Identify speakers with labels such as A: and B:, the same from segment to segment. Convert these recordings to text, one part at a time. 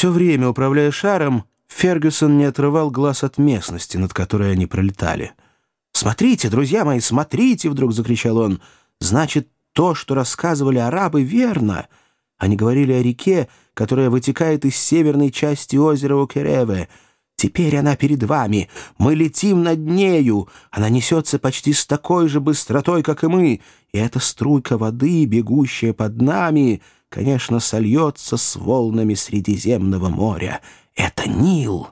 A: Все время, управляя шаром, Фергюсон не отрывал глаз от местности, над которой они пролетали. «Смотрите, друзья мои, смотрите!» — вдруг закричал он. «Значит, то, что рассказывали арабы, верно!» Они говорили о реке, которая вытекает из северной части озера Окереве. Теперь она перед вами. Мы летим над нею. Она несется почти с такой же быстротой, как и мы. И эта струйка воды, бегущая под нами, конечно, сольется с волнами Средиземного моря. Это Нил.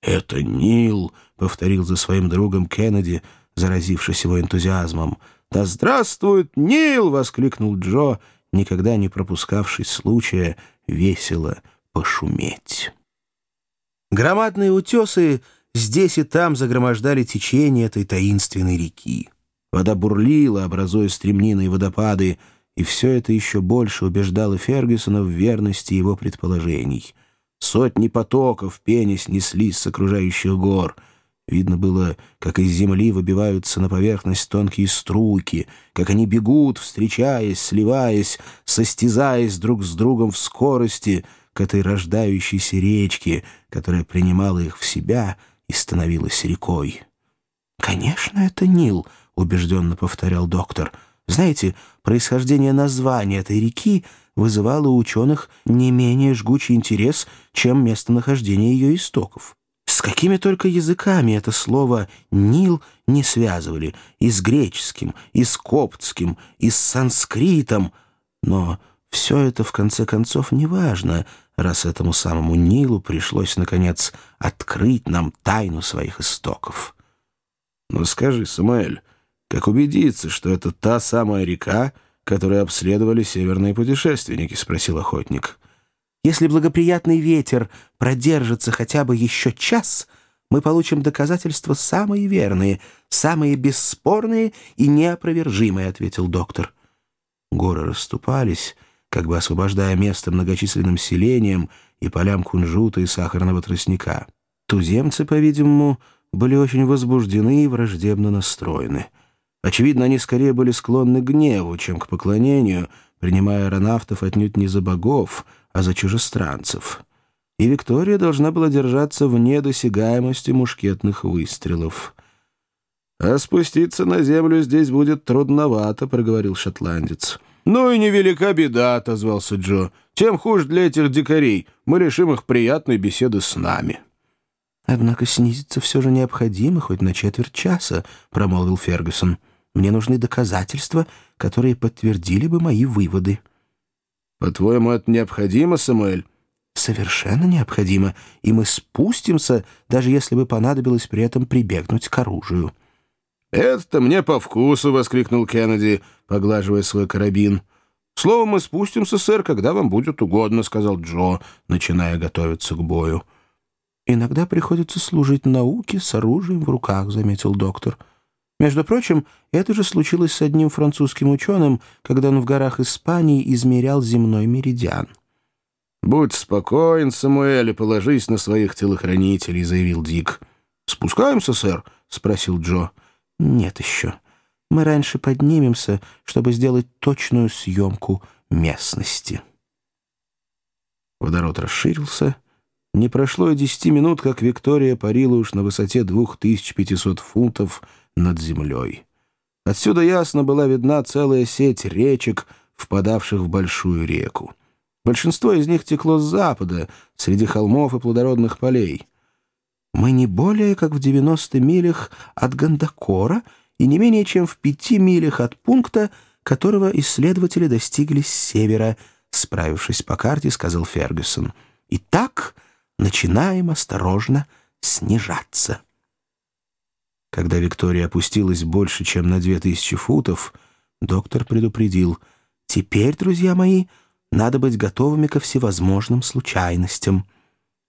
A: «Это Нил», — повторил за своим другом Кеннеди, заразившись его энтузиазмом. «Да здравствует Нил!» — воскликнул Джо, никогда не пропускавший случая весело пошуметь. Громадные утесы здесь и там загромождали течение этой таинственной реки. Вода бурлила, образуя стремнины и водопады, и все это еще больше убеждало Фергюсона в верности его предположений. Сотни потоков пенясь неслись с окружающих гор — Видно было, как из земли выбиваются на поверхность тонкие струйки, как они бегут, встречаясь, сливаясь, состязаясь друг с другом в скорости к этой рождающейся речке, которая принимала их в себя и становилась рекой. «Конечно, это Нил», — убежденно повторял доктор. «Знаете, происхождение названия этой реки вызывало у ученых не менее жгучий интерес, чем местонахождение ее истоков». С какими только языками это слово «Нил» не связывали, и с греческим, и с коптским, и с санскритом. Но все это, в конце концов, не важно, раз этому самому Нилу пришлось, наконец, открыть нам тайну своих истоков. «Ну скажи, Самуэль, как убедиться, что это та самая река, которую обследовали северные путешественники?» — спросил охотник. — если благоприятный ветер продержится хотя бы еще час, мы получим доказательства самые верные, самые бесспорные и неопровержимые», — ответил доктор. Горы расступались, как бы освобождая место многочисленным селениям и полям кунжута и сахарного тростника. Туземцы, по-видимому, были очень возбуждены и враждебно настроены. Очевидно, они скорее были склонны к гневу, чем к поклонению, принимая аэронавтов отнюдь не за богов, а за чужестранцев. И Виктория должна была держаться вне досягаемости мушкетных выстрелов. «А спуститься на землю здесь будет трудновато», — проговорил шотландец. «Ну и невелика беда», — отозвался Джо. «Тем хуже для этих дикарей. Мы решим их приятной беседы с нами».
B: «Однако снизиться все же необходимо хоть на четверть часа», — промолвил Фергюсон. «Мне нужны доказательства, которые подтвердили бы мои выводы».
A: «По-твоему, это необходимо, Самуэль?»
B: «Совершенно необходимо, и мы спустимся, даже если бы понадобилось при этом прибегнуть к оружию».
A: «Это мне по вкусу!» — воскликнул Кеннеди, поглаживая свой карабин. «Словом, мы спустимся, сэр, когда вам будет угодно», — сказал Джо, начиная готовиться к бою.
B: «Иногда приходится служить науке с оружием в руках», — заметил доктор. Между прочим, это же случилось с одним французским ученым, когда он в горах Испании измерял земной меридиан.
A: «Будь спокоен, Самуэль, и положись на своих телохранителей», — заявил Дик. «Спускаемся, сэр?» — спросил Джо.
B: «Нет еще. Мы раньше поднимемся, чтобы сделать точную съемку местности».
A: Водород расширился. Не прошло и десяти минут, как Виктория парила уж на высоте 2500 фунтов — над землей. Отсюда ясно была видна целая сеть речек, впадавших в большую реку. Большинство из них текло с запада, среди холмов и плодородных полей.
B: Мы не более как в 90 милях от Гандакора и не менее чем в пяти милях от пункта, которого исследователи достигли с севера, справившись по карте, сказал Фергюсон. Итак, начинаем осторожно снижаться.
A: Когда Виктория опустилась больше, чем на две тысячи футов, доктор предупредил.
B: «Теперь, друзья мои, надо быть готовыми ко всевозможным случайностям».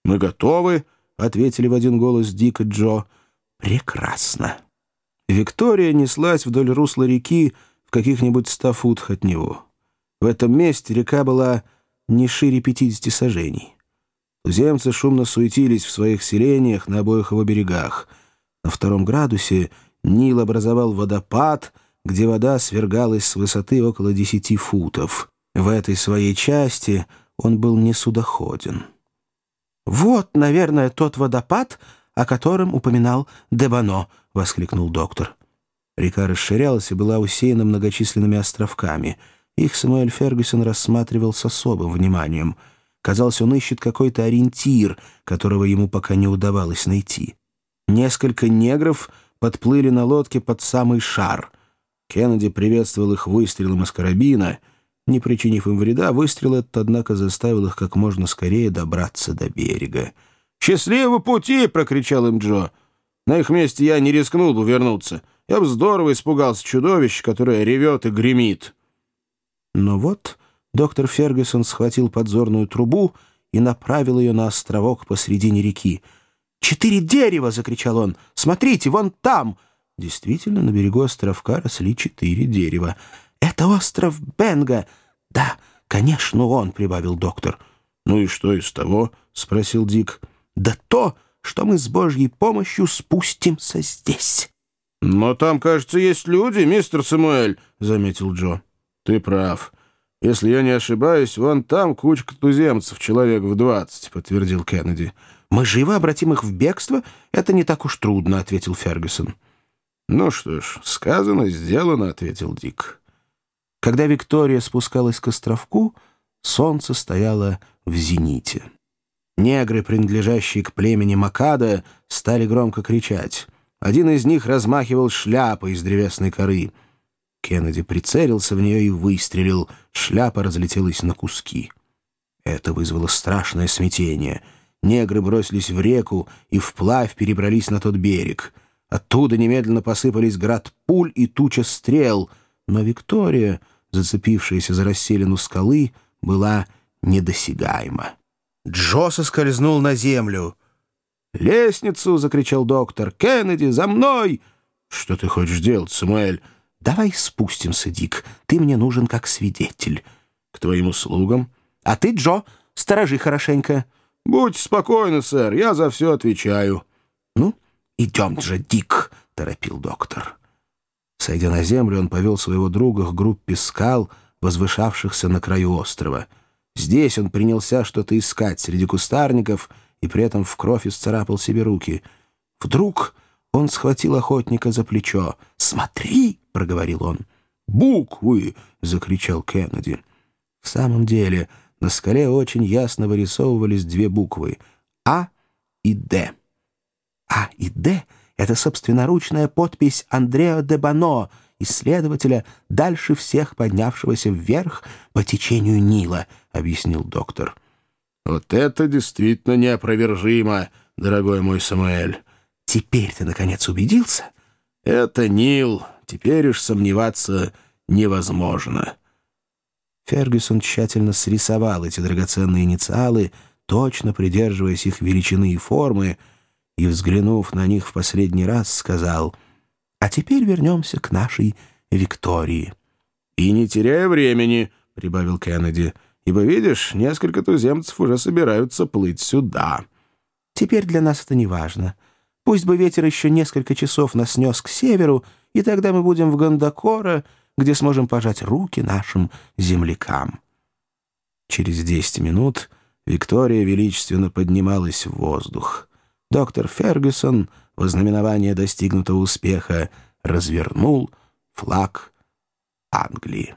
A: «Мы готовы», — ответили в один голос Дик и Джо.
B: «Прекрасно».
A: Виктория неслась вдоль русла реки в каких-нибудь ста футах от него. В этом месте река была не шире пятидесяти сажений. Туземцы шумно суетились в своих селениях на обоих его берегах — на втором градусе Нил образовал водопад, где вода свергалась с высоты около десяти футов. В этой своей части он был не судоходен. «Вот, наверное, тот водопад, о котором упоминал Дебано», — воскликнул доктор. Река расширялась и была усеяна многочисленными островками. Их Самуэль Фергюсон рассматривал с особым вниманием. Казалось, он ищет какой-то ориентир, которого ему пока не удавалось найти. Несколько негров подплыли на лодке под самый шар. Кеннеди приветствовал их выстрелом из карабина. Не причинив им вреда, выстрел этот, однако, заставил их как можно скорее добраться до берега. «Счастливого пути!» — прокричал им Джо. «На их месте я не рискнул бы вернуться». Я бы здорово испугался чудовищ, которое ревет и гремит. Но вот доктор Фергюсон схватил подзорную трубу и направил ее на островок посредине реки. «Четыре дерева!» — закричал он. «Смотрите, вон там!» Действительно, на берегу островка росли четыре дерева. «Это остров Бенга!» «Да, конечно, он!» — прибавил доктор. «Ну и что из того?» — спросил Дик. «Да то, что мы с Божьей помощью спустимся здесь!» «Но там, кажется, есть люди, мистер Самуэль», — заметил Джо. «Ты прав. Если я не ошибаюсь, вон там кучка туземцев, человек в двадцать», — подтвердил Кеннеди. «Мы живо обратим их в бегство? Это не так уж трудно», — ответил Фергюсон. «Ну что ж, сказано, сделано», — ответил Дик. Когда Виктория спускалась к островку, солнце стояло в зените. Негры, принадлежащие к племени Макада, стали громко кричать. Один из них размахивал шляпой из древесной коры. Кеннеди прицелился в нее и выстрелил. Шляпа разлетелась на куски. Это вызвало страшное смятение. Негры бросились в реку и вплавь перебрались на тот берег. Оттуда немедленно посыпались град пуль и туча стрел, но Виктория, зацепившаяся за расселину скалы, была недосягаема. Джо соскользнул на землю — «Лестницу!» — закричал доктор. «Кеннеди, за мной!» «Что ты хочешь делать, Самуэль?» «Давай спустимся, Дик. Ты мне нужен как свидетель». «К твоим услугам». «А ты, Джо, сторожи хорошенько». «Будь спокойны, сэр, я за все отвечаю». «Ну, идем же, Дик», — торопил доктор. Сойдя на землю, он повел своего друга к группе скал, возвышавшихся на краю острова. Здесь он принялся что-то искать среди кустарников — и при этом в кровь исцарапал себе руки. Вдруг он схватил охотника за плечо. «Смотри!» — проговорил он. «Буквы!» — закричал Кеннеди. В самом деле на скале очень ясно вырисовывались две буквы — «А» и «Д». «А» и «Д» — это собственноручная подпись Андреа де Бано, исследователя, дальше всех поднявшегося вверх по течению Нила, — объяснил доктор. «Вот это действительно неопровержимо, дорогой мой Самуэль». «Теперь ты, наконец, убедился?» «Это Нил. Теперь уж сомневаться невозможно». Фергюсон тщательно срисовал эти драгоценные инициалы, точно придерживаясь их величины и формы, и, взглянув на них в последний раз, сказал «А теперь вернемся к нашей Виктории». «И не теряя времени», — прибавил Кеннеди, — ибо, видишь, несколько туземцев уже собираются плыть сюда. Теперь для нас это не важно. Пусть бы ветер еще несколько часов нас нес к северу, и тогда мы будем в Гондокора, где сможем пожать руки нашим землякам. Через десять минут Виктория величественно поднималась в воздух. Доктор Фергюсон, во знаменование достигнутого успеха, развернул флаг Англии.